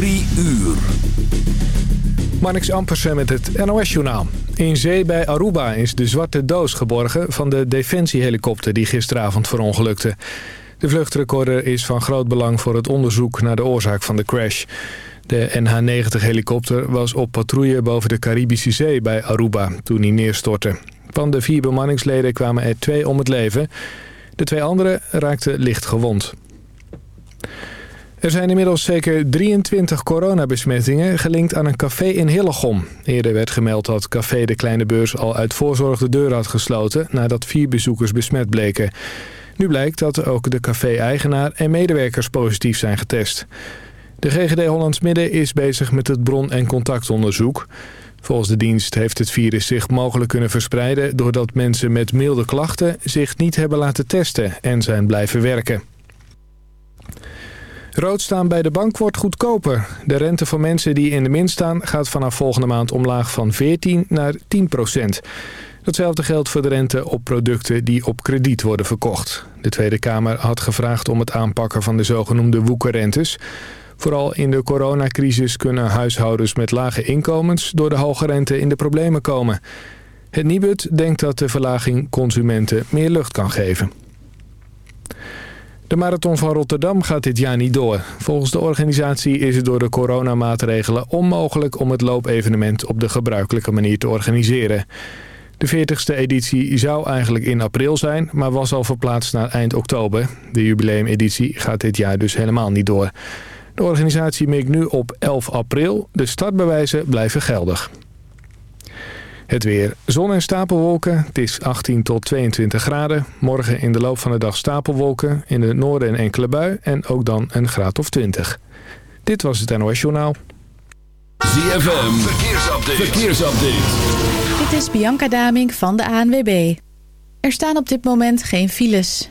Drie uur. Marnix Ampersen met het NOS-journaal. In zee bij Aruba is de zwarte doos geborgen van de defensiehelikopter die gisteravond verongelukte. De vluchtrecorder is van groot belang voor het onderzoek naar de oorzaak van de crash. De NH-90-helikopter was op patrouille boven de Caribische Zee bij Aruba toen hij neerstortte. Van de vier bemanningsleden kwamen er twee om het leven. De twee anderen raakten licht gewond. Er zijn inmiddels zeker 23 coronabesmettingen gelinkt aan een café in Hillegom. Eerder werd gemeld dat café De Kleine Beurs al uit voorzorg de deur had gesloten... nadat vier bezoekers besmet bleken. Nu blijkt dat ook de café-eigenaar en medewerkers positief zijn getest. De GGD Hollands Midden is bezig met het bron- en contactonderzoek. Volgens de dienst heeft het virus zich mogelijk kunnen verspreiden... doordat mensen met milde klachten zich niet hebben laten testen en zijn blijven werken. Rood staan bij de bank wordt goedkoper. De rente voor mensen die in de min staan gaat vanaf volgende maand omlaag van 14 naar 10 procent. Datzelfde geldt voor de rente op producten die op krediet worden verkocht. De Tweede Kamer had gevraagd om het aanpakken van de zogenoemde woekerrentes. Vooral in de coronacrisis kunnen huishoudens met lage inkomens door de hoge rente in de problemen komen. Het Nibud denkt dat de verlaging consumenten meer lucht kan geven. De Marathon van Rotterdam gaat dit jaar niet door. Volgens de organisatie is het door de coronamaatregelen onmogelijk om het loopevenement op de gebruikelijke manier te organiseren. De 40ste editie zou eigenlijk in april zijn, maar was al verplaatst naar eind oktober. De jubileumeditie gaat dit jaar dus helemaal niet door. De organisatie mikt nu op 11 april. De startbewijzen blijven geldig. Het weer. Zon en stapelwolken. Het is 18 tot 22 graden. Morgen in de loop van de dag stapelwolken. In het noorden een enkele bui. En ook dan een graad of 20. Dit was het NOS Journaal. ZFM. Verkeersupdate. Verkeersupdate. Dit is Bianca Daming van de ANWB. Er staan op dit moment geen files.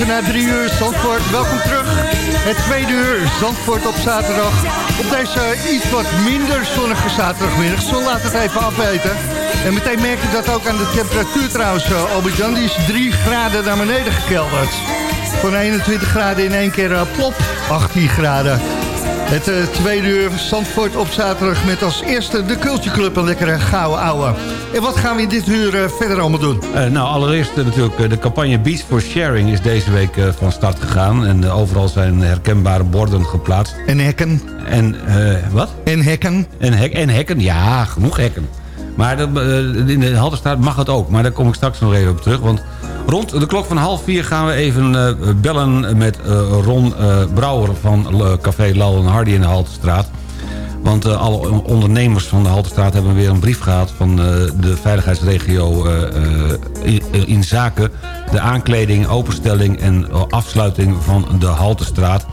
even na drie uur Zandvoort. Welkom terug. Het tweede uur Zandvoort op zaterdag. Op deze iets wat minder zonnige zaterdagmiddag. Zo laat het even afweten. En meteen merk je dat ook aan de temperatuur trouwens. Uh, Albert-Jan, is drie graden naar beneden gekelderd. Van 21 graden in één keer uh, plop, 18 graden. Het uh, tweede uur Zandvoort op zaterdag met als eerste de Culture Een lekkere gouden ouwe. En wat gaan we in dit uur uh, verder allemaal doen? Uh, nou, allereerst natuurlijk de campagne Beats for Sharing is deze week van start gegaan. En overal zijn herkenbare borden geplaatst. En hekken. En wat? En hekken. En, hek, en hekken, ja, genoeg hekken. Maar dat, in de Halterstraat mag het ook. Maar daar kom ik straks nog even op terug. Want Rond de klok van half vier gaan we even uh, bellen met uh, Ron uh, Brouwer van Café Lal en Hardy in de Haltestraat. Want alle ondernemers van de Haltestraat hebben weer een brief gehad... van de veiligheidsregio in, in, zaken de aankleding, openstelling en afsluiting van de Haltestraat.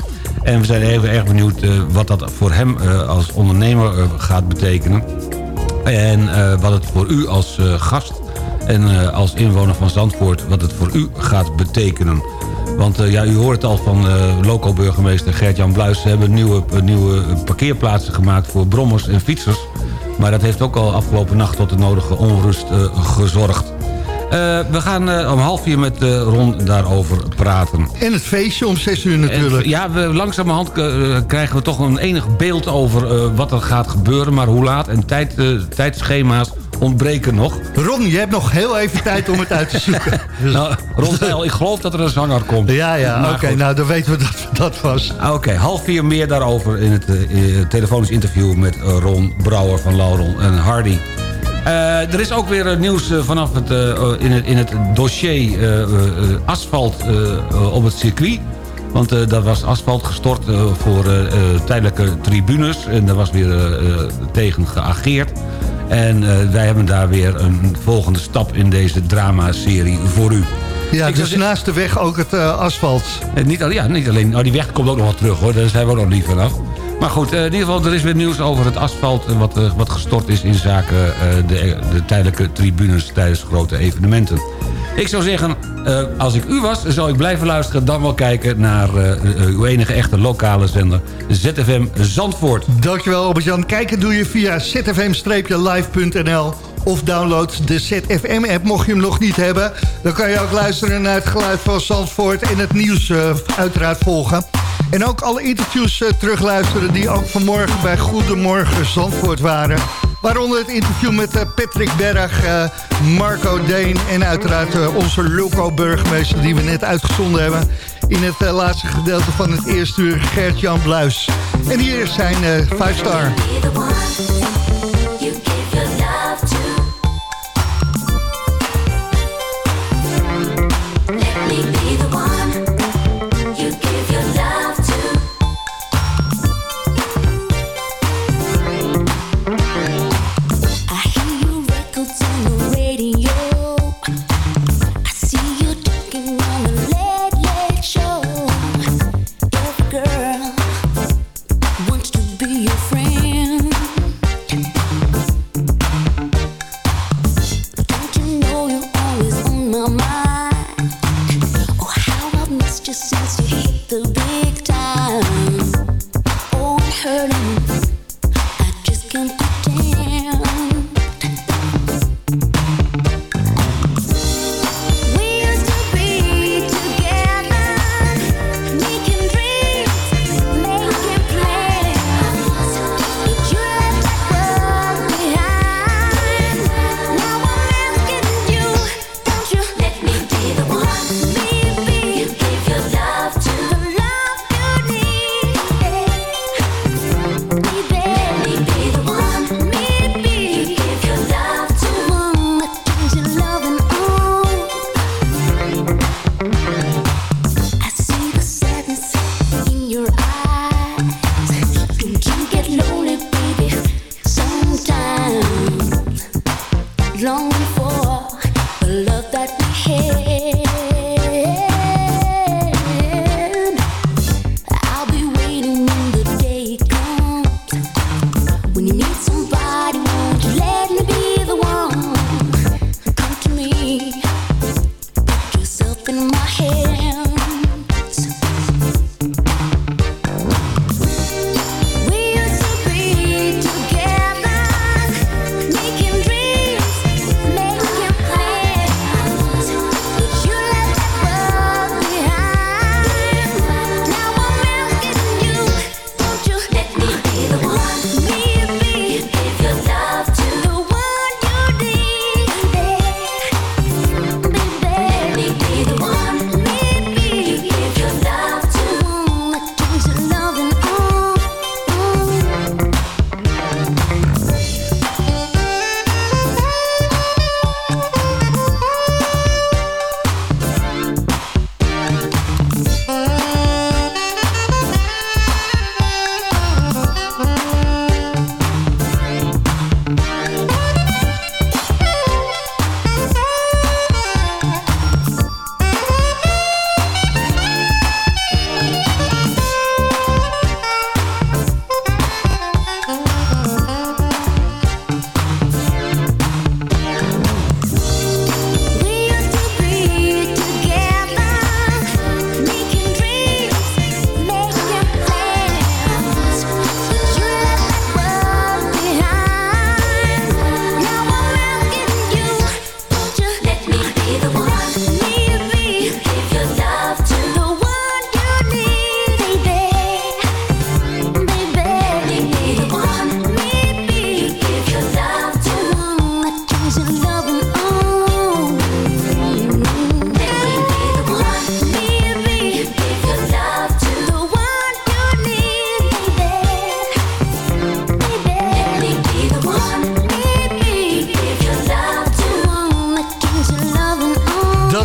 En we zijn even erg benieuwd wat dat voor hem als ondernemer gaat betekenen. En wat het voor u als gast en uh, als inwoner van Zandvoort wat het voor u gaat betekenen. Want uh, ja, u hoort al van uh, loco-burgemeester Gert-Jan Bluis... ze hebben nieuwe, nieuwe parkeerplaatsen gemaakt voor brommers en fietsers. Maar dat heeft ook al afgelopen nacht tot de nodige onrust gezorgd. we gaan om half vier met Ron daarover praten. En het feestje om zes uur natuurlijk. En, ja, we, langzamerhand krijgen we toch een enig beeld over wat er gaat gebeuren. Maar hoe laat en tijd, tijdschema's ontbreken nog. Ron, je hebt nog heel even tijd om het uit te zoeken. Dus... Nou, Ron, ik geloof dat er een zanger komt. Ja, ja, oké. nou, dan weten we dat dat was. Ah, oké, half vier meer daarover in het uh, telefonisch interview... met uh, Ron Brouwer van Lauron en Hardy. Uh, er is ook weer nieuws vanaf het, in, het, in het dossier asfalt op het circuit. Want uh, daar was asfalt gestort voor tijdelijke tribunes. En daar was weer tegen geageerd. En uh, wij hebben daar weer een volgende stap in deze drama-serie voor u. Ja, dus naast de weg ook het uh, asfalt. Uh, niet, ja, niet alleen, oh, die weg komt ook nog wat terug hoor, daar zijn we ook nog niet vanaf. Maar goed, in ieder geval, er is weer nieuws over het asfalt... wat, wat gestort is in zaken de, de tijdelijke tribunes tijdens grote evenementen. Ik zou zeggen, uh, als ik u was, zou ik blijven luisteren... dan wel kijken naar uh, uw enige echte lokale zender, ZFM Zandvoort. Dankjewel Albert-Jan. Kijken doe je via zfm-live.nl of download de ZFM-app mocht je hem nog niet hebben. Dan kan je ook luisteren naar het geluid van Zandvoort... en het nieuws uiteraard volgen. En ook alle interviews terugluisteren die ook vanmorgen bij Goedemorgen Zandvoort waren... Waaronder het interview met uh, Patrick Berg, uh, Marco Deen... en uiteraard onze loco-burgemeester die we net uitgezonden hebben... in het laatste gedeelte van het eerste uur, Gert-Jan Bluis. En hier zijn 5 Star.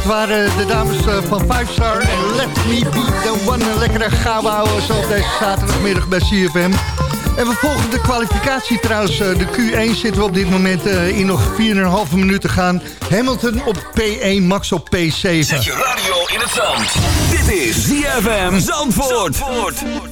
Waren de dames eh, van Five Star en Let Me Be The One. Een lekkere houden zo op deze zaterdagmiddag bij CFM. En we volgen de kwalificatie trouwens. Eh, de Q1 zitten we op dit moment eh, in nog 4,5 minuten gaan. Hamilton op P1, Max op P7. Zet je radio in het zand. Dit is ZFM Zandvoort. Zandvoort.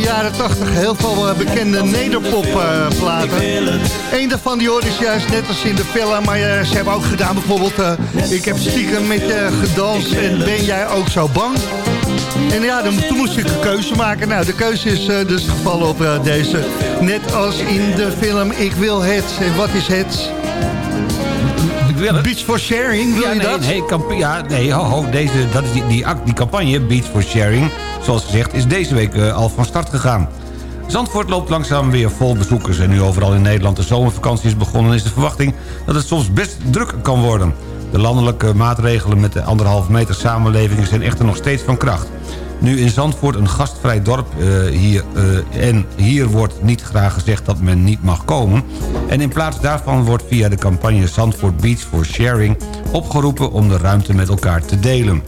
jaren 80 heel veel uh, bekende nederpopplaten. Uh, Eén daarvan die hoorde is juist net als in de film, maar uh, ze hebben ook gedaan bijvoorbeeld... Eh, ik heb stiekem met je gedanst en ben jij ook zo bang? En ja, dan, toen moest ik een keuze maken. Nou, de keuze is dus gevallen op deze. Net als in de film Ik wil het. En wat is het? Beach for Sharing, wil ja, je nee, dat? Nee, ja, nee, ho, ho, deze, dat is die, die, die campagne Beach for Sharing zoals gezegd, is deze week eh, al van start gegaan. Zandvoort loopt langzaam weer vol bezoekers... en nu overal in Nederland de zomervakantie is begonnen... is de verwachting dat het soms best druk kan worden. De landelijke maatregelen met de anderhalve meter samenleving... zijn echter nog steeds van kracht. Nu in Zandvoort een gastvrij dorp uh, hier, uh, en hier wordt niet graag gezegd dat men niet mag komen. En in plaats daarvan wordt via de campagne Zandvoort Beach for Sharing opgeroepen om de ruimte met elkaar te delen.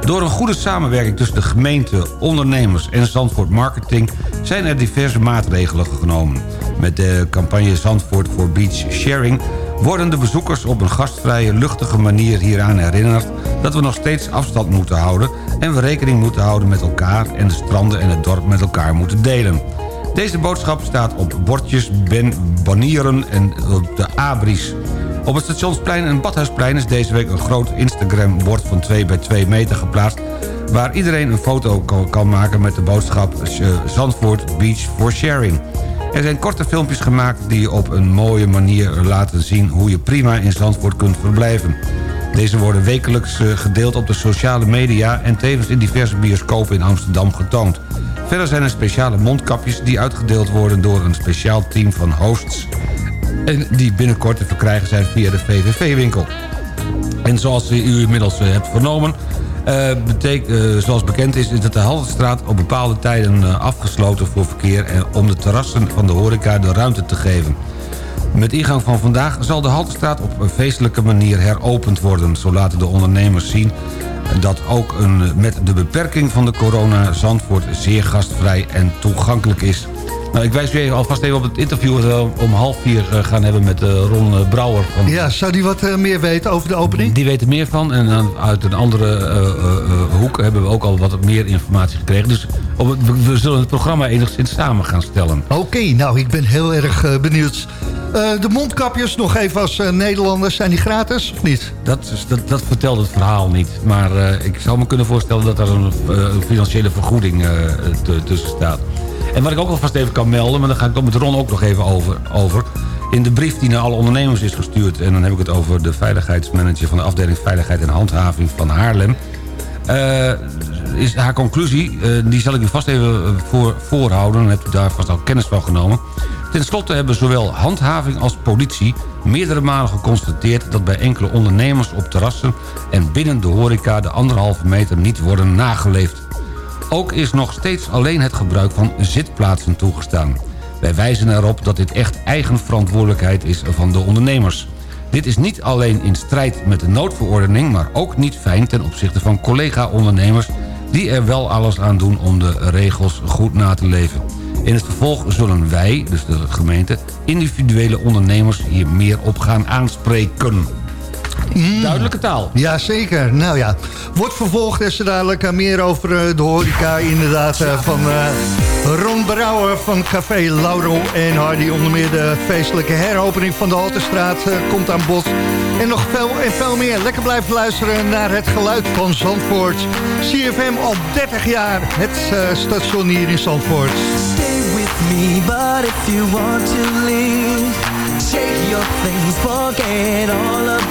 Door een goede samenwerking tussen de gemeente, ondernemers en Zandvoort Marketing... zijn er diverse maatregelen genomen. Met de campagne Zandvoort voor Beach Sharing... worden de bezoekers op een gastvrije, luchtige manier hieraan herinnerd... dat we nog steeds afstand moeten houden... en we rekening moeten houden met elkaar... en de stranden en het dorp met elkaar moeten delen. Deze boodschap staat op bordjes, ben, banieren en op de abris. Op het stationsplein en Badhuisplein is deze week een groot Instagram-bord van 2 bij 2 meter geplaatst... waar iedereen een foto kan maken met de boodschap eh, Zandvoort Beach for Sharing. Er zijn korte filmpjes gemaakt die op een mooie manier laten zien... hoe je prima in Zandvoort kunt verblijven. Deze worden wekelijks eh, gedeeld op de sociale media... en tevens in diverse bioscopen in Amsterdam getoond. Verder zijn er speciale mondkapjes die uitgedeeld worden... door een speciaal team van hosts... en die binnenkort te verkrijgen zijn via de VVV-winkel. En zoals u inmiddels eh, hebt vernomen... Betek, uh, zoals bekend is, is dat de Haltestraat op bepaalde tijden uh, afgesloten voor verkeer... En om de terrassen van de horeca de ruimte te geven. Met ingang van vandaag zal de Haltestraat op een feestelijke manier heropend worden. Zo laten de ondernemers zien dat ook een, met de beperking van de corona Zandvoort zeer gastvrij en toegankelijk is. Nou, ik wijs u alvast even op het interview dat we om half vier eh, gaan hebben met uh, Ron eh, Brouwer. Van... Ja, zou die wat uh, meer weten over de opening? Die weet er meer van. En uh, uit een andere hoek hebben we ook al wat meer informatie gekregen. Dus het, we, zullen het programma enigszins samen gaan stellen. Oké, okay, nou ik ben heel erg benieuwd. de mondkapjes nog even als Nederlanders, zijn die gratis of niet? Dat, dat, dat vertelt het verhaal niet. Maar ik zou me kunnen voorstellen dat er een, een financiële vergoeding tussen staat. En wat ik ook alvast even kan melden... maar daar ga ik het met Ron ook nog even over, over... in de brief die naar alle ondernemers is gestuurd... en dan heb ik het over de veiligheidsmanager... van de afdeling Veiligheid en Handhaving van Haarlem... Uh, is haar conclusie, uh, die zal ik u vast even voor, voorhouden... dan hebt u daar vast al kennis van genomen. Ten slotte hebben zowel handhaving als politie meerdere malen geconstateerd... dat bij enkele ondernemers op terrassen en binnen de horeca... de anderhalve meter niet worden nageleefd. Ook is nog steeds alleen het gebruik van zitplaatsen toegestaan. Wij wijzen erop dat dit echt eigen verantwoordelijkheid is van de ondernemers. Dit is niet alleen in strijd met de noodverordening... maar ook niet fijn ten opzichte van collega-ondernemers... die er wel alles aan doen om de regels goed na te leven. In het vervolg zullen wij, dus de gemeente... individuele ondernemers hier meer op gaan aanspreken. Mm. Duidelijke taal. Jazeker. Nou ja, wordt vervolgd is er dadelijk meer over eh, de horeca inderdaad eh, van uh, Ron Brouwer van Café Lauro en Hardy. Onder meer de feestelijke heropening van de Halterstraat komt aan bod. En nog veel en veel meer. Lekker blijven luisteren naar het geluid van Zandvoort. CFM al 30 jaar, het station hier in Zandvoort. Stay with me, but if you want to leave Take your things, forget all about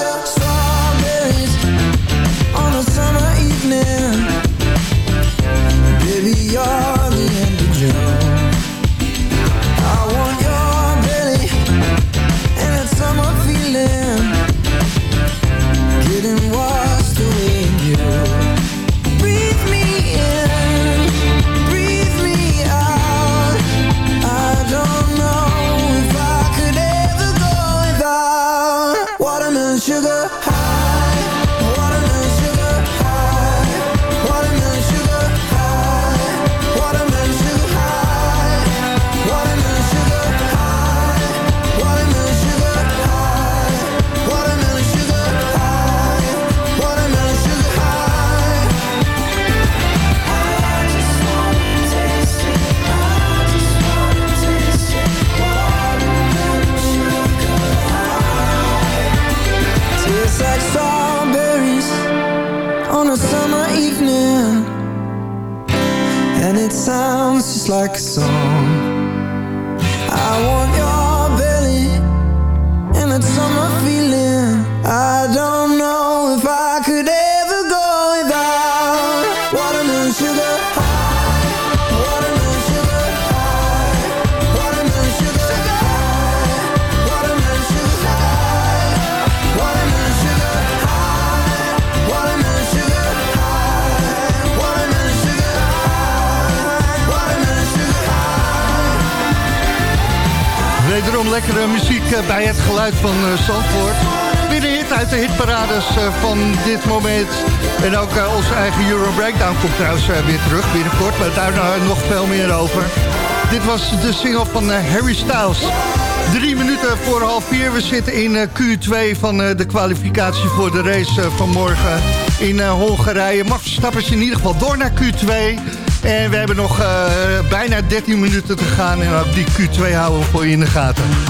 myself Eh, bij het geluid van eh, Zandvoort. Weer een hit uit de hitparades eh, van dit moment. En ook onze eigen Euro Breakdown komt trouwens weer terug binnenkort. Maar daar nog veel meer over. Dit was de single van Harry Styles. Drie minuten voor half vier. We zitten in Q2 van de kwalificatie voor de race van morgen in Hongarije. Max Verstappen is in ieder geval door naar Q2. En we hebben nog bijna 13 minuten te gaan. En ook die Q2 houden we voor je in de gaten.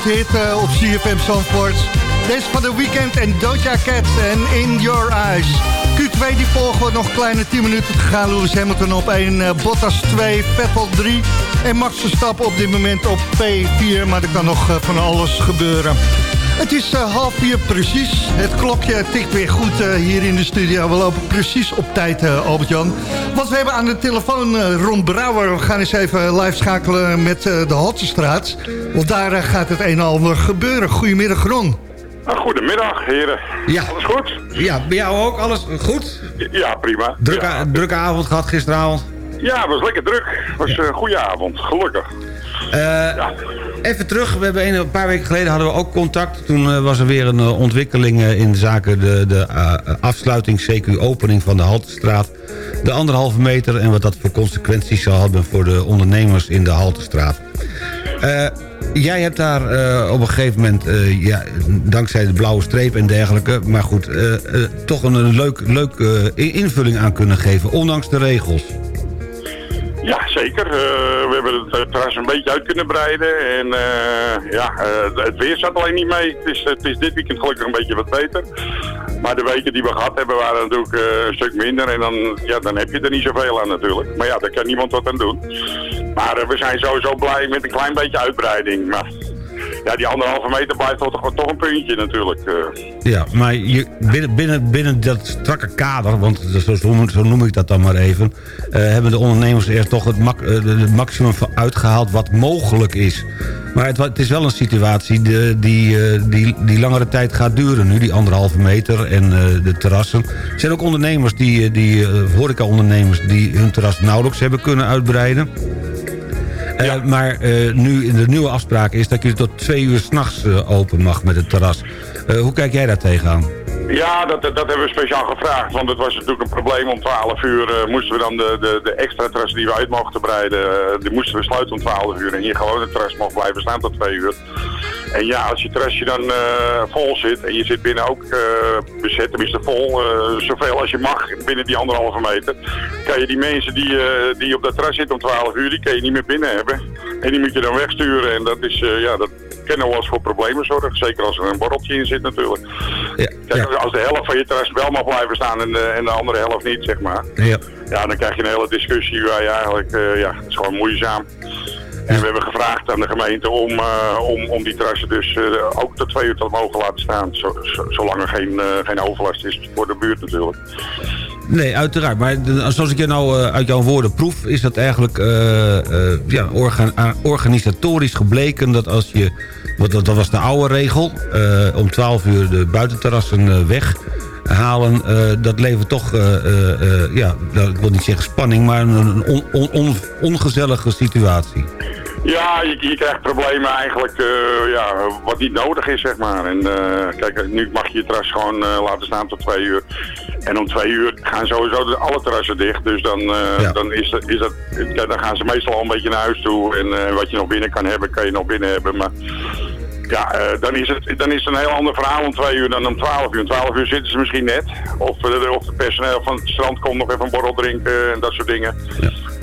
Grote hit eh, op CFM Zandvoort. Deze van de weekend en Doja Cat en In Your Eyes. Q2 die volgen nog kleine 10 minuten te gaan. Lewis Hamilton op 1, eh, Bottas 2, Vettel 3 en Max Verstappen op dit moment op P4. Maar er kan nog eh, van alles gebeuren. Het is eh, half vier precies. Het klokje tikt weer goed eh, hier in de studio. We lopen precies op tijd, eh, Albert-Jan. Want we hebben aan de telefoon Ron Brouwer. We gaan eens even live schakelen met de Hotsestraat. Want daar gaat het een en ander gebeuren. Goedemiddag, Ron. Nou, goedemiddag, heren. Ja. Alles goed? Ja, bij jou ook? Alles goed? Ja, prima. Drukke, Ja, drukke avond gehad gisteravond. ja het was lekker druk. Het was een goede avond, gelukkig. Eh, Even terug, we hebben een, paar weken geleden hadden we ook contact. Toen eh, was er weer een eh, ontwikkeling eh, in zaken de, de afsluiting, CQ-opening van de Haltestraat. De anderhalve meter en wat dat voor consequenties zal hebben voor de ondernemers in de Haltestraat. Jij hebt daar op een gegeven moment, ja, dankzij de blauwe streep en dergelijke... maar goed, toch een, een leuk, invulling aan kunnen geven, ondanks de regels. Ja, zeker. Eh, we hebben het eh, terras een beetje uit kunnen breiden. En eh, ja, het weer zat alleen niet mee. Het is, het is dit weekend gelukkig een beetje wat beter. Maar de weken die we gehad hebben waren natuurlijk een stuk minder. En dan, ja, dan heb je er niet zoveel aan natuurlijk. Maar ja, daar kan niemand wat aan doen. Maar we zijn sowieso blij met een klein beetje uitbreiding. Maar ja, die anderhalve meter blijft toch, een puntje natuurlijk. eh. Ja, maar je, binnen, binnen, binnen dat strakke kader, want zo, zo, noem- ik dat dan maar even... eh, hebben de ondernemers er toch het, eh, maximum van uitgehaald wat mogelijk is. Maar het, het is wel een situatie die, die, die, die langere tijd gaat duren nu, die anderhalve meter en de terrassen. Er zijn ook ondernemers, die, die horeca-ondernemers, die hun terras nauwelijks hebben kunnen uitbreiden. Eh, Maar eh, nu in de nieuwe afspraak is dat je tot twee uur s'nachts nachts open mag met het terras. Hoe kijk jij daar tegenaan? Ja, dat, dat hebben we speciaal gevraagd, want het was natuurlijk een probleem. Om 12 uur moesten we dan de, de, de extra terrassen die we uit mochten breiden, die moesten we sluiten om 12 uur. En hier gewoon het terras mocht blijven staan tot 2 uur. En ja, als je terrasje dan eh, vol zit en je zit binnen ook eh, bezet, tenminste vol, eh, zoveel als je mag binnen die anderhalve meter, kan je die mensen die, die op dat terras zitten om 12 uur, die kan je niet meer binnen hebben. En die moet je dan wegsturen en dat is, ja, dat nog wel eens voor problemen zorgen. Zeker als er een borreltje in zit natuurlijk. Kijk, Als de helft van je terras wel mag blijven staan en de, en de andere helft niet, zeg maar. Ja. Ja, dan krijg je een hele discussie waar je eigenlijk, ja, het is gewoon moeizaam. En we hebben gevraagd aan de gemeente om, eh, om, om die terrassen dus eh, ook tot twee uur te mogen laten staan. Zo, zo- zolang er geen, eh, geen overlast is voor de buurt natuurlijk. Nee, uiteraard. Maar zoals ik je nou uit jouw woorden proef... is dat eigenlijk ja, organisatorisch gebleken... dat als je... Dat, was de oude regel. om 12 uur de buitenterrassen eh, weghalen. eh, dat levert toch... eh, eh, ja, ik wil niet zeggen spanning... maar een on- on- on- ongezellige situatie. Ja, je, je krijgt problemen eigenlijk ja, wat niet nodig is, zeg maar. En kijk, nu mag je je terras gewoon laten staan tot twee uur. En om twee uur gaan sowieso alle terrassen dicht. Dus dan, eh, dan, is dat, is dat, ja, dan gaan ze meestal al een beetje naar huis toe. En wat je nog binnen kan hebben, kan je nog binnen hebben. Maar ja, eh, dan, is het, dan is het een heel ander verhaal om twee uur dan om twaalf uur. Om twaalf uur zitten ze misschien net. Of, eh, of het personeel van het strand komt nog even een borrel drinken en dat soort dingen.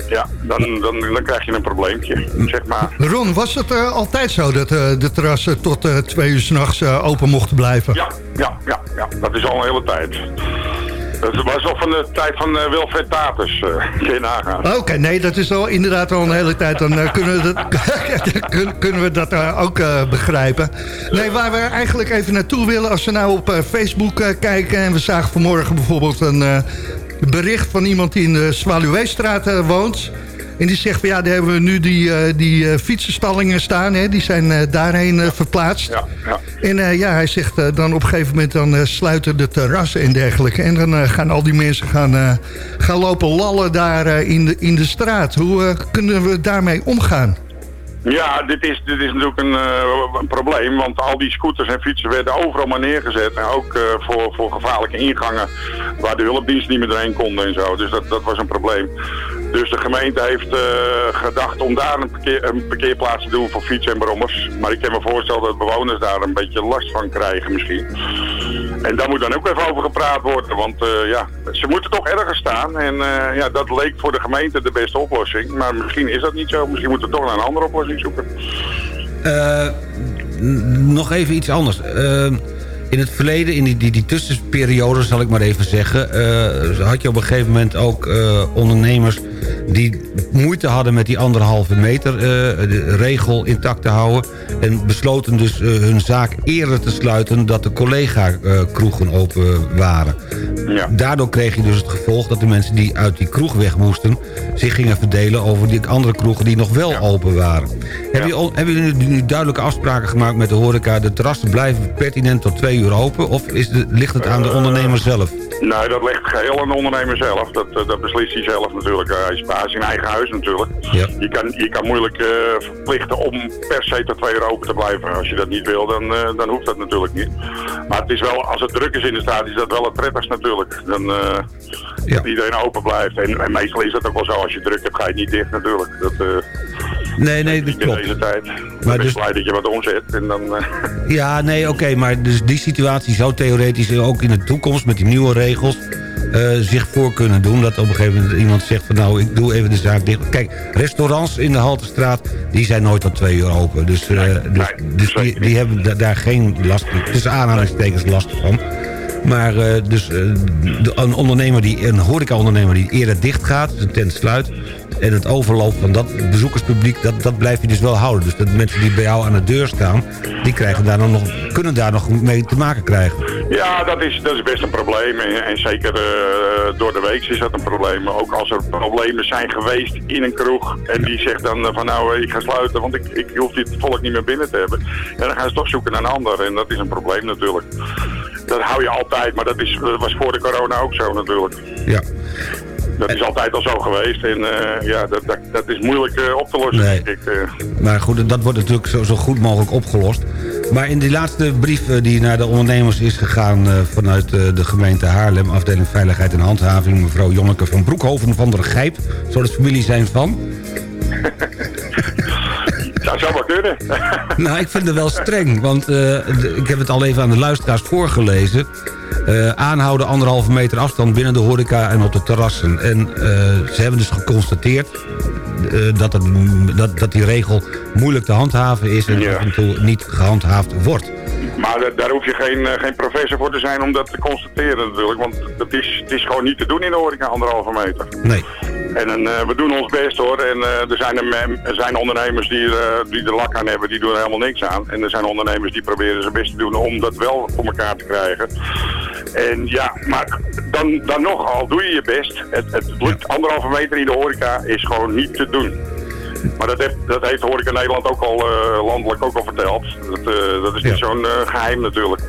Ja, dan, dan, dan krijg je een probleempje, zeg maar. Ron, was het eh, altijd zo dat de terrassen tot twee uur s'nachts open mochten blijven? Ja, ja, ja, ja, dat is al een hele tijd. Dat was al van de tijd van eh, Wilfred Taters. eh nagaan. Oké, nee, dat is al inderdaad al een hele tijd. Dan eh, kunnen we dat, kun- kunnen we dat ook begrijpen. Nee, waar we eigenlijk even naartoe willen... als we nou op Facebook kijken... en we zagen vanmorgen bijvoorbeeld een bericht van iemand die in de Zwaluweestraat woont... En die zegt van ja, daar hebben we nu die, eh, die eh, fietsenstallingen staan. Hè, die zijn eh, daarheen verplaatst. Ja, ja. En ja, hij zegt dan op een gegeven moment dan sluiten de terrassen en dergelijke. En dan gaan al die mensen gaan, gaan lopen lallen daar in, de, in de straat. Hoe kunnen we daarmee omgaan? Ja, dit is, dit is natuurlijk een, eh, een probleem, want al die scooters en fietsen werden overal maar neergezet. En ook eh, voor, voor gevaarlijke ingangen waar de hulpdiensten niet meer doorheen konden en zo. Dus dat, dat was een probleem. Dus de gemeente heeft eh, gedacht om daar een, een parkeerplaats te doen voor fietsen en brommers. Maar ik kan me voorstellen dat bewoners daar een beetje last van krijgen misschien. En daar moet dan ook even over gepraat worden, want eh, ja, ze moeten toch ergens staan. En eh, ja, dat leek voor de gemeente de beste oplossing. Maar misschien is dat niet zo. Misschien moeten we toch naar een andere oplossing zoeken. Eh, nog even iets anders. In het verleden, in die, die, die tussenperiode zal ik maar even zeggen... had je op een gegeven moment ook ondernemers die moeite hadden met die anderhalve meter eh, regel intact te houden. En besloten dus eh, hun zaak eerder te sluiten dat de collega-kroegen open waren. Ja. Daardoor kreeg je dus het gevolg dat de mensen die uit die kroeg weg moesten... zich gingen verdelen over die andere kroegen die nog wel open waren. Hebben, jullie nu duidelijke afspraken gemaakt met de horeca... de terrassen blijven pertinent tot twee uur open... of is de, ligt het aan de ondernemer zelf? Nou, dat ligt geheel aan de ondernemer zelf. Dat, eh, dat beslist hij zelf natuurlijk. Eh, hij is baas in eigen huis natuurlijk. Ja. Je, kan, je kan moeilijk eh, verplichten om per se tot twee uur open te blijven. Als je dat niet wil, dan, eh, dan hoeft dat natuurlijk niet. Maar het is wel, als het druk is in de straat, is dat wel het prettigst natuurlijk. Dan Ja. dat iedereen open blijft. En, en meestal is dat ook wel zo. Als je druk hebt, ga je niet dicht natuurlijk. Dat, Nee, nee, dat klopt. deze tijd. Maar dus- blij dat je wat omzet. En dan, eh, Ja, nee, oké, maar dus die situatie zou theoretisch ook in de toekomst... met die nieuwe regels eh, zich voor kunnen doen. Dat op een gegeven moment iemand zegt van... nou, ik doe even de zaak dicht. Kijk, restaurants in de Haltestraat... die zijn nooit tot twee uur open. Dus, eh, dus, nee, dus die, die hebben da- daar geen last tussen aanhalingstekens last van. Maar dus de- een ondernemer die, een horeca-ondernemer die eerder dicht gaat, zijn tent sluit... en het overloop van dat bezoekerspubliek, dat, dat blijf je dus wel houden. Dus dat mensen die bij jou aan de deur staan, die krijgen daar dan nog, kunnen daar nog mee te maken krijgen. Ja, dat is, dat is best een probleem. En, en zeker eh, door de week is dat een probleem. Maar ook als er problemen zijn geweest in een kroeg. En die zegt dan eh, van nou, eh, ik ga sluiten, want ik, ik hoef dit volk niet meer binnen te hebben. Ja, dan gaan ze toch zoeken naar een ander. En dat is een probleem natuurlijk. Dat hou je altijd, maar dat, is, dat was voor de corona ook zo natuurlijk. Ja. Dat is altijd al zo geweest. En eh, ja, dat, dat, dat is moeilijk eh, op te lossen, Nee. denk ik. eh. Maar goed, dat wordt natuurlijk zo, zo goed mogelijk opgelost. Maar in die laatste brief die naar de ondernemers is gegaan... vanuit de gemeente Haarlem, afdeling Veiligheid en Handhaving... mevrouw Jonneke van Broekhoven van der Gijp. Zou het familie zijn van? zou zo maar kunnen. Nou, ik vind het wel streng, want eh, ik heb het al even aan de luisteraars voorgelezen. Eh, aanhouden anderhalve meter afstand binnen de horeca en op de terrassen. En eh, ze hebben dus geconstateerd dat, het, dat, dat die regel moeilijk te handhaven is... en Ja. af en toe niet gehandhaafd wordt. Maar da- daar hoef je geen, geen professor voor te zijn om dat te constateren natuurlijk. Want dat is, het is gewoon niet te doen in de horeca, anderhalve meter. Nee. En eh, we doen ons best hoor. En eh, er, zijn er, er zijn ondernemers die, er, eh, die er lak aan hebben, die doen er helemaal niks aan. En er zijn ondernemers die proberen zijn best te doen om dat wel voor elkaar te krijgen. En ja, maar dan, dan nog, al doe je je best. Het, het lukt anderhalve meter in de horeca is gewoon niet te doen. Maar dat heeft, dat heeft Horeca Nederland ook al landelijk ook al verteld. Dat, dat is niet Ja. zo'n eh, geheim natuurlijk.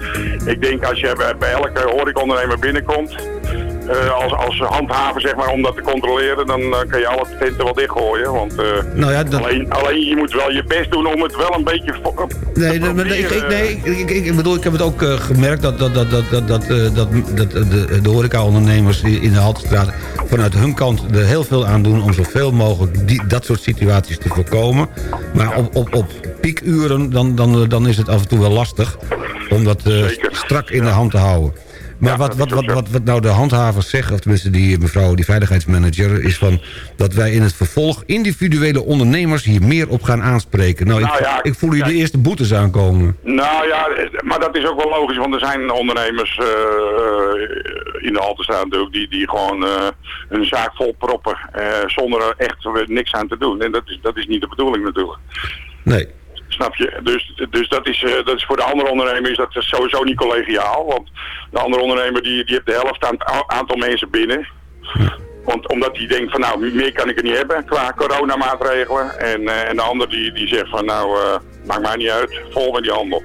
Ik denk als je bij, bij elke horecaondernemer binnenkomt, eh, als, als handhaver zeg maar, om dat te controleren, dan eh, kan je alle tenten wel dichtgooien. Want eh, Nou ja, dat, alleen, alleen je moet wel je best doen om het wel een beetje... Nee, nee, ik, ik, nee ik, bedoel, ik heb het ook gemerkt dat, dat, dat, dat, dat, dat, dat, dat de, de horecaondernemers in in de Haltestraat vanuit hun kant er heel veel aan doen om zoveel mogelijk die, dat soort situaties te voorkomen. Maar op, op, op piekuren dan, dan, dan is het af en toe wel lastig om dat strak in de hand te houden. Maar wat, wat, wat, wat, wat nou de handhavers zeggen... of tenminste die mevrouw, die veiligheidsmanager... is van dat wij in het vervolg individuele ondernemers... hier meer op gaan aanspreken. Nou, Nou ik, ja, ik voel hier de eerste boetes aankomen. Nou ja, maar dat is ook wel logisch, want er zijn ondernemers eh, in de Haltestraat natuurlijk die, die gewoon eh een zaak vol proppen eh, zonder er echt niks aan te doen. En dat is, dat is niet de bedoeling natuurlijk. Nee. Snap je? Dus, dus dat, is, eh, dat is voor de andere ondernemer is dat sowieso niet collegiaal. Want de andere ondernemer die, die heeft de helft aan het aantal mensen binnen. Want omdat die denkt van nou, meer kan ik er niet hebben qua coronamaatregelen. En, eh, en de ander die, die zegt van nou, eh, maakt mij niet uit, vol met die handel.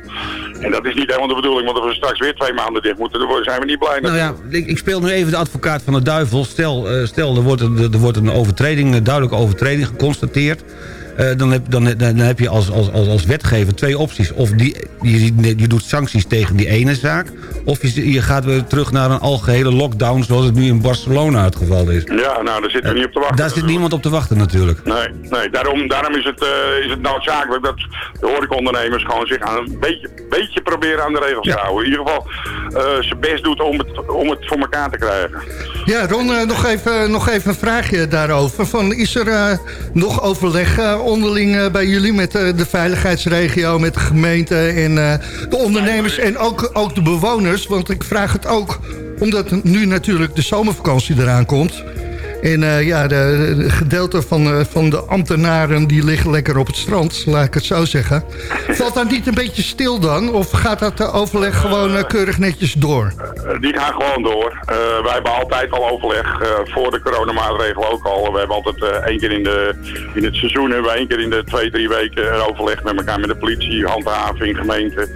En dat is niet helemaal de bedoeling, want als we straks weer twee maanden dicht moeten, dan zijn we niet blij. Nou ja, ik, ik speel nu even de advocaat van de duivel. Stel, stel er, wordt een, er wordt een overtreding, een duidelijke overtreding geconstateerd. Eh, dan, heb, dan, dan heb je als, als, als, als wetgever twee opties. Of die, je, je doet sancties tegen die ene zaak... of je, je gaat weer terug naar een algehele lockdown... zoals het nu in Barcelona het geval is. Ja, nou daar zitten we niet op te wachten. Daar zit niemand op te wachten natuurlijk. Nee, nee daarom, daarom is, het, eh, is het noodzakelijk dat de horecaondernemers gewoon zich aan een beetje, beetje proberen aan de regels te houden. In ieder geval eh, zijn best doet om het, om het voor elkaar te krijgen. Ja, Ron, eh, nog, even, nog even een vraagje daarover. Van, is er eh, nog overleg eh, onderling eh, bij jullie met eh, de veiligheidsregio, met de gemeente en eh, de ondernemers en ook, ook de bewoners? Want ik vraag het ook omdat nu natuurlijk de zomervakantie eraan komt. En eh, ja, de, de gedeelte van, eh, van de ambtenaren die liggen lekker op het strand, laat ik het zo zeggen. Valt dat niet een beetje stil dan? Of gaat dat eh, overleg gewoon keurig netjes door? Die gaan gewoon door. Wij hebben altijd al overleg, voor de coronamaatregelen ook al. We hebben altijd één keer in, de, in het seizoen, hebben we één keer in de twee, drie weken een overleg met elkaar met de politie, handhaving, gemeente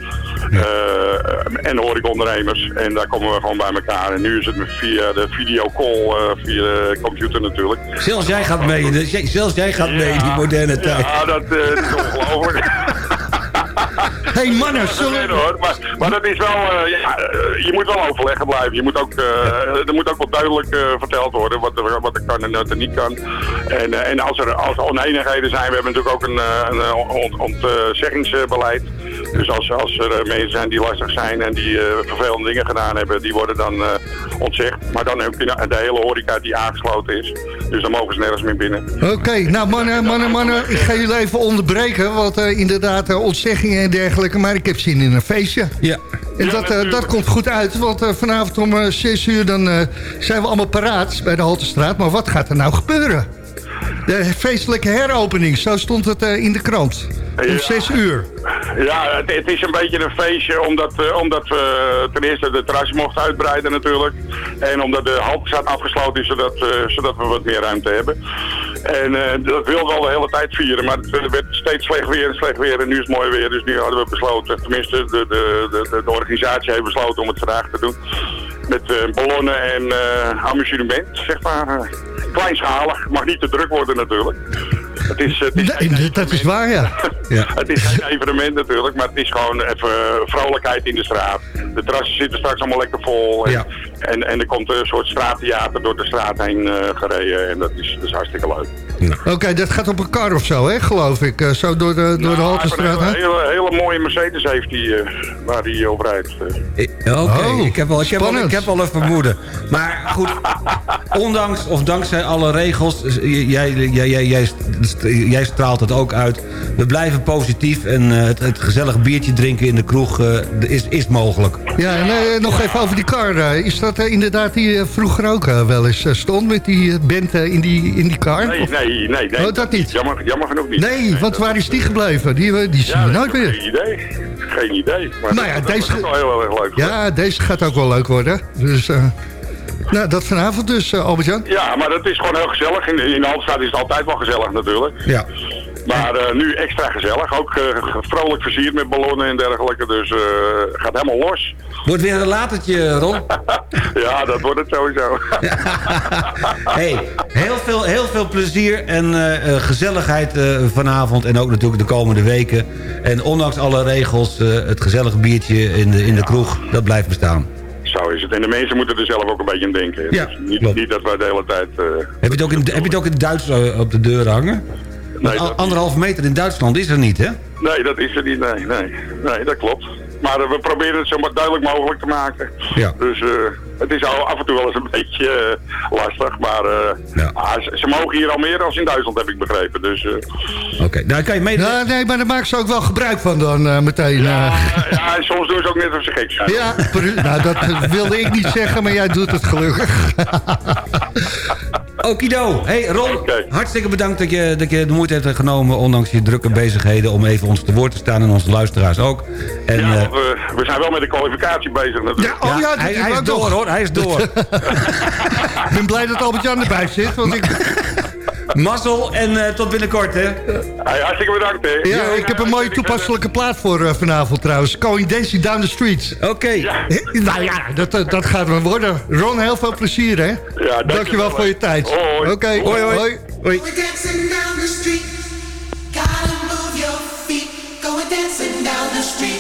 en horecaondernemers. En daar komen we gewoon bij elkaar. En nu is het via de videocall, eh via de computer natuurlijk. Zelfs jij gaat mee, zelfs jij gaat mee in die moderne tijd. Ja, dat eh, is ongelooflijk. hey mannen, zullen Nee, hoor. Maar, maar dat is wel, eh, ja, eh, je moet wel overleggen blijven. Je moet ook, eh, er moet ook wel duidelijk verteld worden wat er, wat er kan en wat er niet kan. En, en als er als er oneenigheden zijn, we hebben natuurlijk ook een, een ont- ontzeggingsbeleid. Dus als, als er mensen zijn die lastig zijn en die vervelende dingen gedaan hebben, die worden dan ontzegd. Maar dan ook de de hele horeca die aangesloten is. Dus dan mogen ze nergens meer binnen. Oké, nou mannen, mannen, mannen, ik ga jullie even onderbreken. Want inderdaad, eh, en dergelijke. Maar ik heb zin in een feestje. Ja. En dat, eh, dat komt goed uit, want eh, vanavond om eh, 6 uur dan, eh, zijn we allemaal paraat bij de Haltestraat. Maar wat gaat er nou gebeuren? De feestelijke heropening, zo stond het eh, in de krant. Om Ja. 6 uur. Ja, het, het is een beetje een feestje omdat, eh, omdat we ten eerste de terras mochten uitbreiden natuurlijk. En omdat de haltestraat afgesloten is zodat, eh, zodat we wat meer ruimte hebben. En eh, dat wilden al de hele tijd vieren, maar het werd steeds slecht weer en slecht weer en nu is het mooi weer. Dus nu hadden we besloten, tenminste de, de, de, de, organisatie heeft besloten om het vandaag te doen. Met eh, ballonnen en eh amusement, zeg maar. kleinschalig, mag niet te druk worden natuurlijk. Het is, het is Nee, dat is waar, ja. Ja. het is geen evenement natuurlijk, maar het is gewoon even vrolijkheid in de straat. De terrassen zitten straks allemaal lekker vol. En, Ja. en, en er komt een soort straattheater door de straat heen eh, gereden. En dat is, dat is hartstikke leuk. Oké, dat gaat op een kar of zo, hè, geloof ik. eh, zo door de, door de Nou, Haltestraat, Een hele, hele mooie Mercedes heeft hij, eh, waar hij op rijdt. Oké, Oh, ik, heb wel, ik, heb wel, spannend. ik heb wel een vermoeden. Maar goed, ondanks of dankzij alle regels... Jij, jij, jij, jij, jij straalt het ook uit. We blijven positief en eh, het, het gezellig biertje drinken in de kroeg eh, is, is mogelijk. Ja, en eh, nog even over die kar. eh, is dat eh, inderdaad die vroeger ook wel eens stond met die band in, die, in die kar? Nee, Of- nee, nee. nee. Oh, dat niet? Jammer, jammer genoeg niet. Nee, want waar is die gebleven? Die, die zien Ja, we nooit meer. Geen idee. Geen idee. Maar Nou ja, deze- wel heel erg leuk. Ja, deze gaat ook wel leuk worden. Dus, eh, nou, dat vanavond dus, eh, Albert-Jan. Ja, maar het is gewoon heel gezellig. In de, in de Haltestraat is het altijd wel gezellig natuurlijk. Ja. Maar eh, nu extra gezellig. Ook eh, vrolijk versierd met ballonnen en dergelijke. Dus eh gaat helemaal los. Wordt weer een latertje, Ron. ja, dat wordt het sowieso. Hey, heel veel, heel veel plezier en gezelligheid eh, vanavond en ook natuurlijk de komende weken. En ondanks alle regels, eh, het gezellige biertje in de, in de kroeg, dat blijft bestaan. Zo is het. En de mensen moeten er zelf ook een beetje aan denken. Ja, Dus niet, niet dat wij de hele tijd... eh, Heb je het ook in, heb je het ook in Duits eh, op de deur hangen? Nee, anderhalve meter in Duitsland is er niet, hè? nee, dat is er niet. Nee, nee. Nee, dat klopt. Maar eh, we proberen het zo maar duidelijk mogelijk te maken. Ja. Dus eh, het is al af en toe wel eens een beetje eh, lastig. Maar eh, ah, ze, ze mogen hier al meer dan in Duitsland, heb ik begrepen. Dus eh, Oké, nou kan je mee... Ja, nee, maar daar maken ze ook wel gebruik van dan eh, meteen. eh. ja, en soms doen ze ook net of ze gek zijn. Ja, nou, dat wilde ik niet zeggen, maar jij doet het gelukkig. Okido. Hey Ron, hartstikke bedankt dat je, dat je de moeite hebt genomen... ondanks je drukke bezigheden om even ons te woord te staan... en onze luisteraars ook. En, Ja, eh, we, we zijn wel met de kwalificatie bezig natuurlijk. oh ja, hij, is hij is door hoor, hij is door. Ik ben blij dat Albert-Jan erbij zit, want ik... Mazzel en eh, tot binnenkort hè. Hey, hartstikke bedankt hè. Ja, ik heb een mooie toepasselijke plaat voor eh, vanavond trouwens. Going Dancing Down the Street. Oké. Nou ja, dat, eh, dat gaat wel worden. Ron, heel veel plezier hè. dankjewel, dankjewel voor je tijd. Hoi. Oké, Hoi, hoi. hoi. hoi. We're dancing down the street. Gotta move your feet. Going dancing down the street.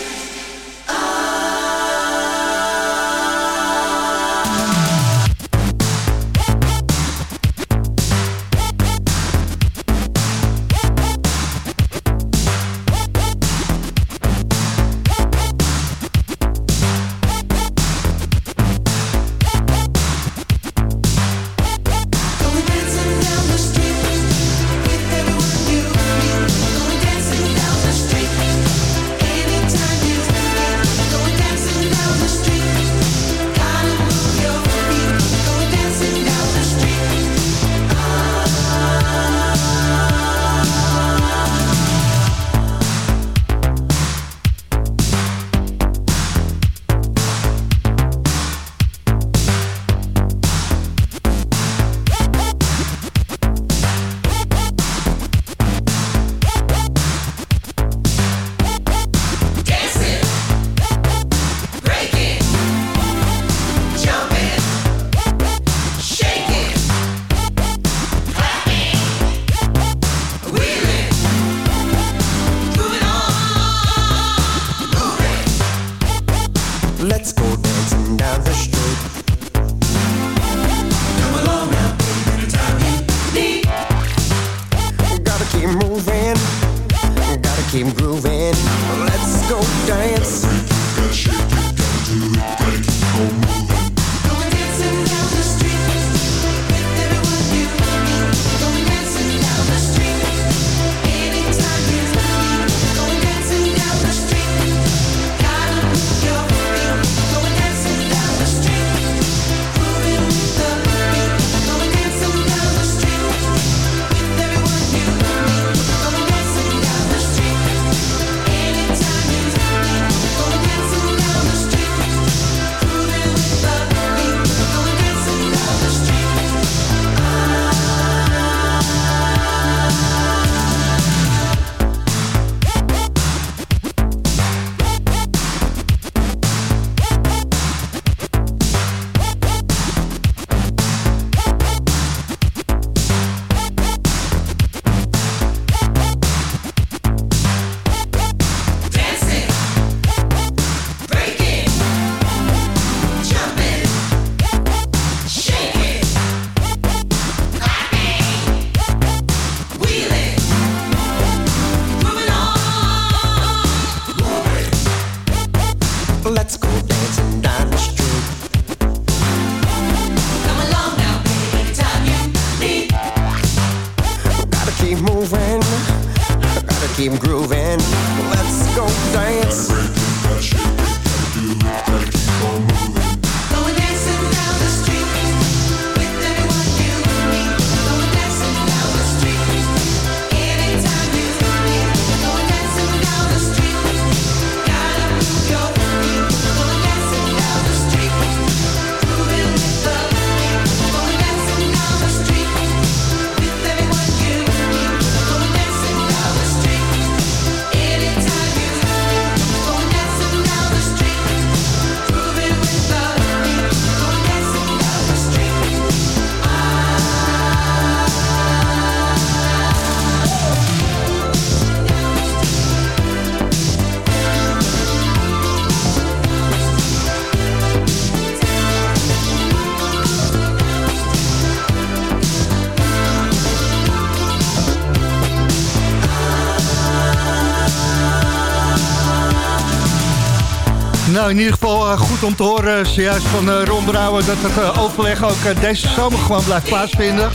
Nou, in ieder geval eh, goed om te horen, zojuist van eh, Ron dat het eh, overleg ook eh, deze zomer gewoon blijft plaatsvinden.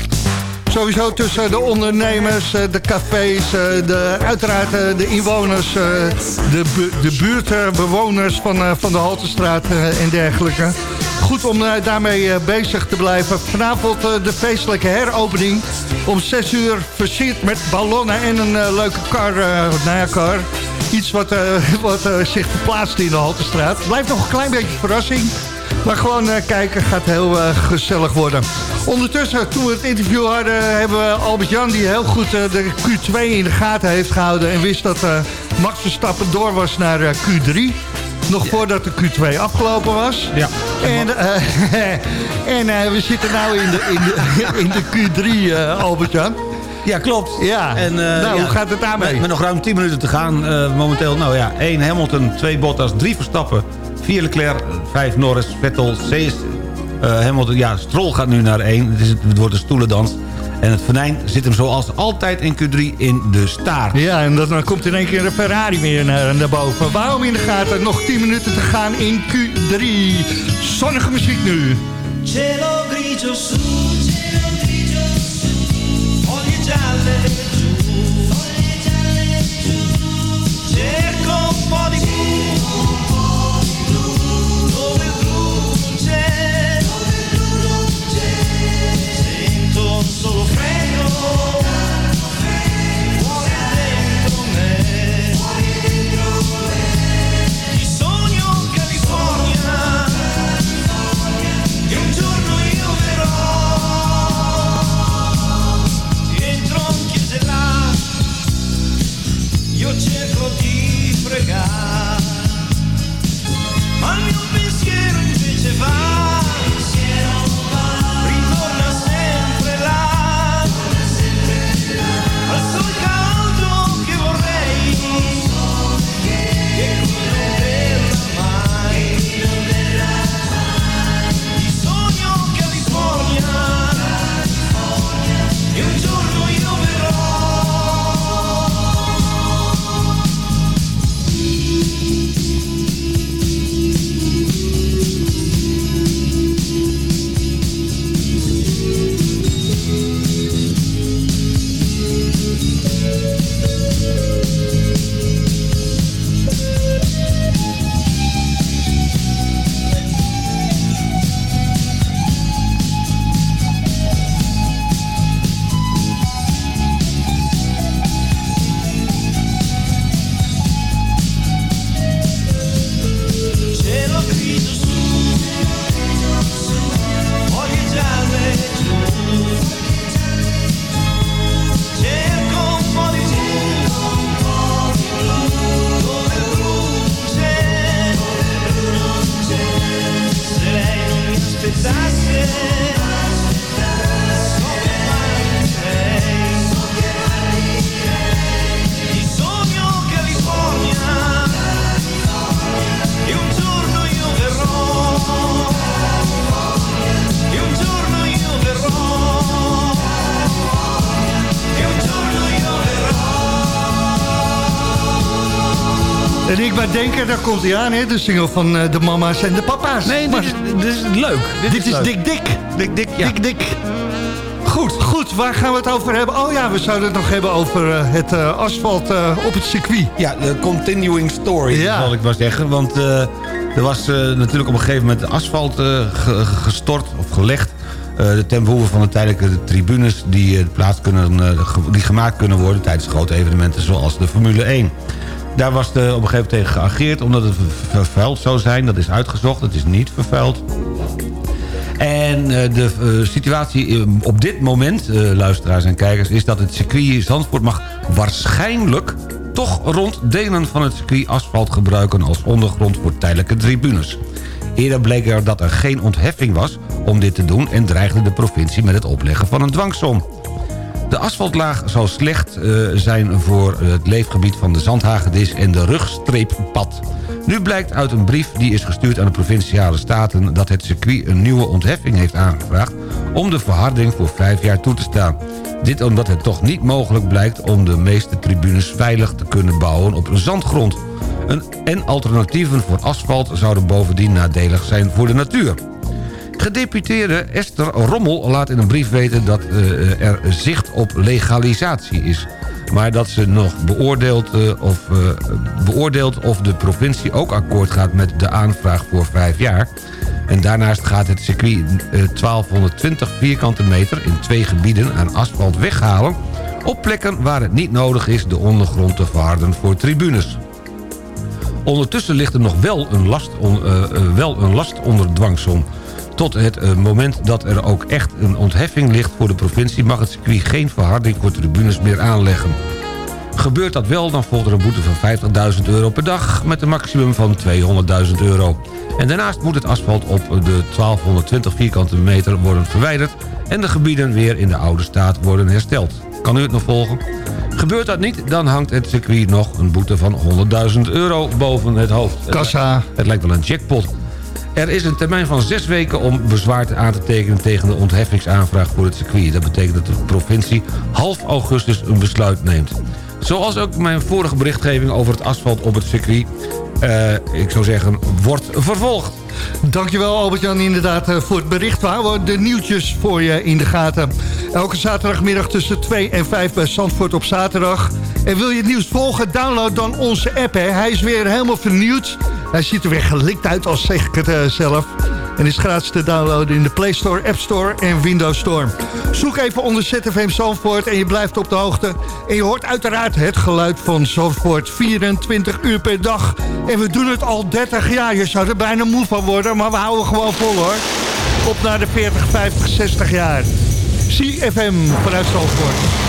Sowieso tussen de ondernemers, eh, de cafés, eh, de, uiteraard eh, de inwoners... eh, de, bu de buurtbewoners van, eh, van de Haltestraat eh, en dergelijke. Goed om eh, daarmee eh, bezig te blijven. Vanavond eh, de feestelijke heropening. Om 6 uur versierd met ballonnen en een eh, leuke kar, eh, nou ja, kar. Iets wat, eh, wat eh, zich verplaatst in de Haltestraat. Blijft nog een klein beetje verrassing. Maar gewoon eh, kijken gaat heel gezellig worden. Ondertussen, toen we het interview hadden... hebben we Albert-Jan die heel goed de Q2 in de gaten heeft gehouden... en wist dat Max Verstappen door was naar eh, Q3. Nog voordat de Q2 afgelopen was. Ja. En, en we zitten nu in de, in de, in de Q3, eh, Albert-Jan. Ja, klopt. Ja, En, eh, nou, ja, hoe gaat het daarmee? Met, met nog ruim 10 minuten te gaan. eh, momenteel, nou ja, 1 Hamilton, 2 Bottas, 3 Verstappen, 4 Leclerc, 5 Norris, Vettel, 6 eh, Hamilton. Ja, Stroll gaat nu naar 1. Het, is, het wordt een stoelendans. En het venijn zit hem zoals altijd in Q3 in de staart. Ja, en dan, komt in één keer een Ferrari weer naar, naar boven. Waarom in de gaten? Nog 10 minuten te gaan in Q3. Zonnige muziek nu. Cielo grigio denken, daar komt hij aan, hè? De single van eh, de mama's en de papa's. Nee, Maar dit is, dit is leuk. dit is leuk. Dik Dik. Dik Dik, ja. Dik Dik. Goed, goed. Waar gaan we het over hebben? Oh ja, we zouden het nog hebben over eh, het eh, asfalt eh, op het circuit. Ja, de continuing story, Ja. zal ik maar zeggen. Want eh, er was eh, natuurlijk op een gegeven moment asfalt eh, ge- gestort of gelegd... eh, ten behoeve van de tijdelijke tribunes die, eh, plaats kunnen, eh, ge- die gemaakt kunnen worden... tijdens grote evenementen zoals de Formule 1. Daar was de, op een gegeven moment tegen geageerd omdat het ver- vervuild zou zijn. Dat is uitgezocht, het is niet vervuild. En eh, de eh, situatie eh, op dit moment, luisteraars en kijkers... is dat het circuit Zandvoort mag waarschijnlijk... toch rond delen van het circuit asfalt gebruiken... als ondergrond voor tijdelijke tribunes. Eerder bleek er dat er geen ontheffing was om dit te doen... en dreigde de provincie met het opleggen van een dwangsom. De asfaltlaag zou slecht eh, zijn voor het leefgebied van de zandhagedis en de rugstreeppad. Nu blijkt uit een brief die is gestuurd aan de Provinciale Staten... dat het circuit een nieuwe ontheffing heeft aangevraagd... om de verharding voor vijf jaar toe te staan. Dit omdat het toch niet mogelijk blijkt om de meeste tribunes veilig te kunnen bouwen op een zandgrond. En alternatieven voor asfalt zouden bovendien nadelig zijn voor de natuur. Gedeputeerde Esther Rommel laat in een brief weten dat eh, er zicht op legalisatie is. Maar dat ze nog beoordeelt, eh, of, eh, beoordeelt of de provincie ook akkoord gaat met de aanvraag voor vijf jaar. En daarnaast gaat het circuit eh, 1220 vierkante meter in twee gebieden aan asfalt weghalen... op plekken waar het niet nodig is de ondergrond te verharden voor tribunes. Ondertussen ligt er nog wel een last, on, wel een last onder dwangsom. Tot het eh, moment dat er ook echt een ontheffing ligt voor de provincie... mag het circuit geen verharding voor tribunes meer aanleggen. Gebeurt dat wel, dan volgt er een boete van 50.000 euro per dag... met een maximum van 200.000 euro. En daarnaast moet het asfalt op de 1220 vierkante meter worden verwijderd... en de gebieden weer in de oude staat worden hersteld. Kan u het nog volgen? Gebeurt dat niet, dan hangt het circuit nog een boete van 100.000 euro boven het hoofd. Kassa. Het lijkt wel een jackpot. Er is een termijn van zes weken om bezwaar aan te tekenen... tegen de ontheffingsaanvraag voor het circuit. Dat betekent dat de provincie half augustus een besluit neemt. Zoals ook mijn vorige berichtgeving over het asfalt op het circuit... eh, ik zou zeggen, wordt vervolgd. Dankjewel Albert-Jan inderdaad eh, voor het bericht. We houden de nieuwtjes voor je in de gaten. Elke zaterdagmiddag tussen 2 en 5 bij Zandvoort op zaterdag. En wil je het nieuws volgen, download dan onze app. Hè. Hij is weer helemaal vernieuwd. Hij ziet er weer gelikt uit, als zeg ik het eh, zelf. En is gratis te downloaden in de Play Store, App Store en Windows Store. Zoek even onder ZFM Zandvoort en je blijft op de hoogte. En je hoort uiteraard het geluid van Zandvoort 24 uur per dag. En we doen het al 30 jaar. Je zou er bijna moe van worden, maar we houden gewoon vol hoor. Op naar de 40, 50, 60 jaar. CFM vanuit Zandvoort.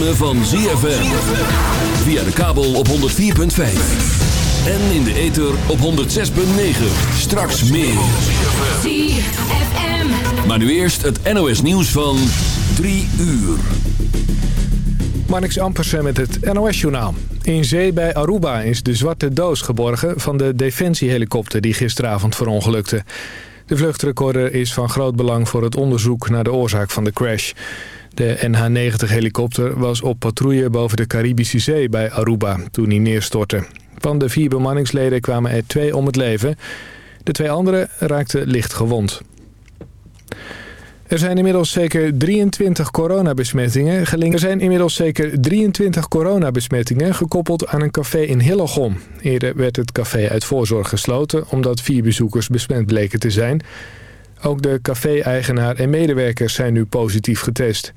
Ritme van ZFM. Via de kabel op 104.5. En in de ether op 106.9. Straks meer. ZFM. Maar nu eerst het NOS nieuws van 3 uur. Marnix Ampersen met het NOS-journaal. In zee bij Aruba is de zwarte doos geborgen van de defensiehelikopter die gisteravond verongelukte. De vluchtrecorder is van groot belang voor het onderzoek naar de oorzaak van de crash. De NH-90-helikopter was op patrouille boven de Caribische Zee bij Aruba toen hij neerstortte. Van de vier bemanningsleden kwamen er twee om het leven. De twee anderen raakten licht gewond. Er zijn inmiddels zeker 23 coronabesmettingen. Er zijn inmiddels zeker 23 coronabesmettingen gekoppeld aan een café in Hillegom. Eerder werd het café uit voorzorg gesloten omdat vier bezoekers besmet bleken te zijn. Ook de café-eigenaar en medewerkers zijn nu positief getest.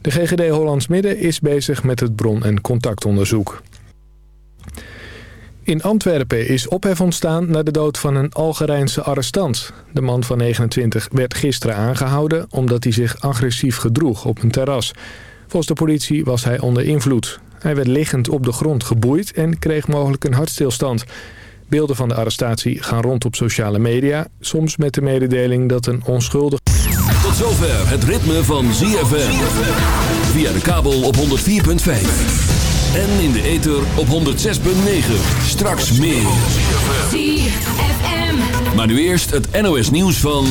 De GGD Hollands Midden is bezig met het bron- en contactonderzoek. In Antwerpen is ophef ontstaan na de dood van een Algerijnse arrestant. De man van 29 werd gisteren aangehouden omdat hij zich agressief gedroeg op een terras. Volgens de politie was hij onder invloed. Hij werd liggend op de grond geboeid en kreeg mogelijk een hartstilstand. Beelden van de arrestatie gaan rond op sociale media, soms met de mededeling dat een onschuldig... Tot zover het ritme van ZFM. Via de kabel op 104.5. En in de ether op 106.9. Straks meer. ZFM. Maar nu eerst het NOS nieuws van...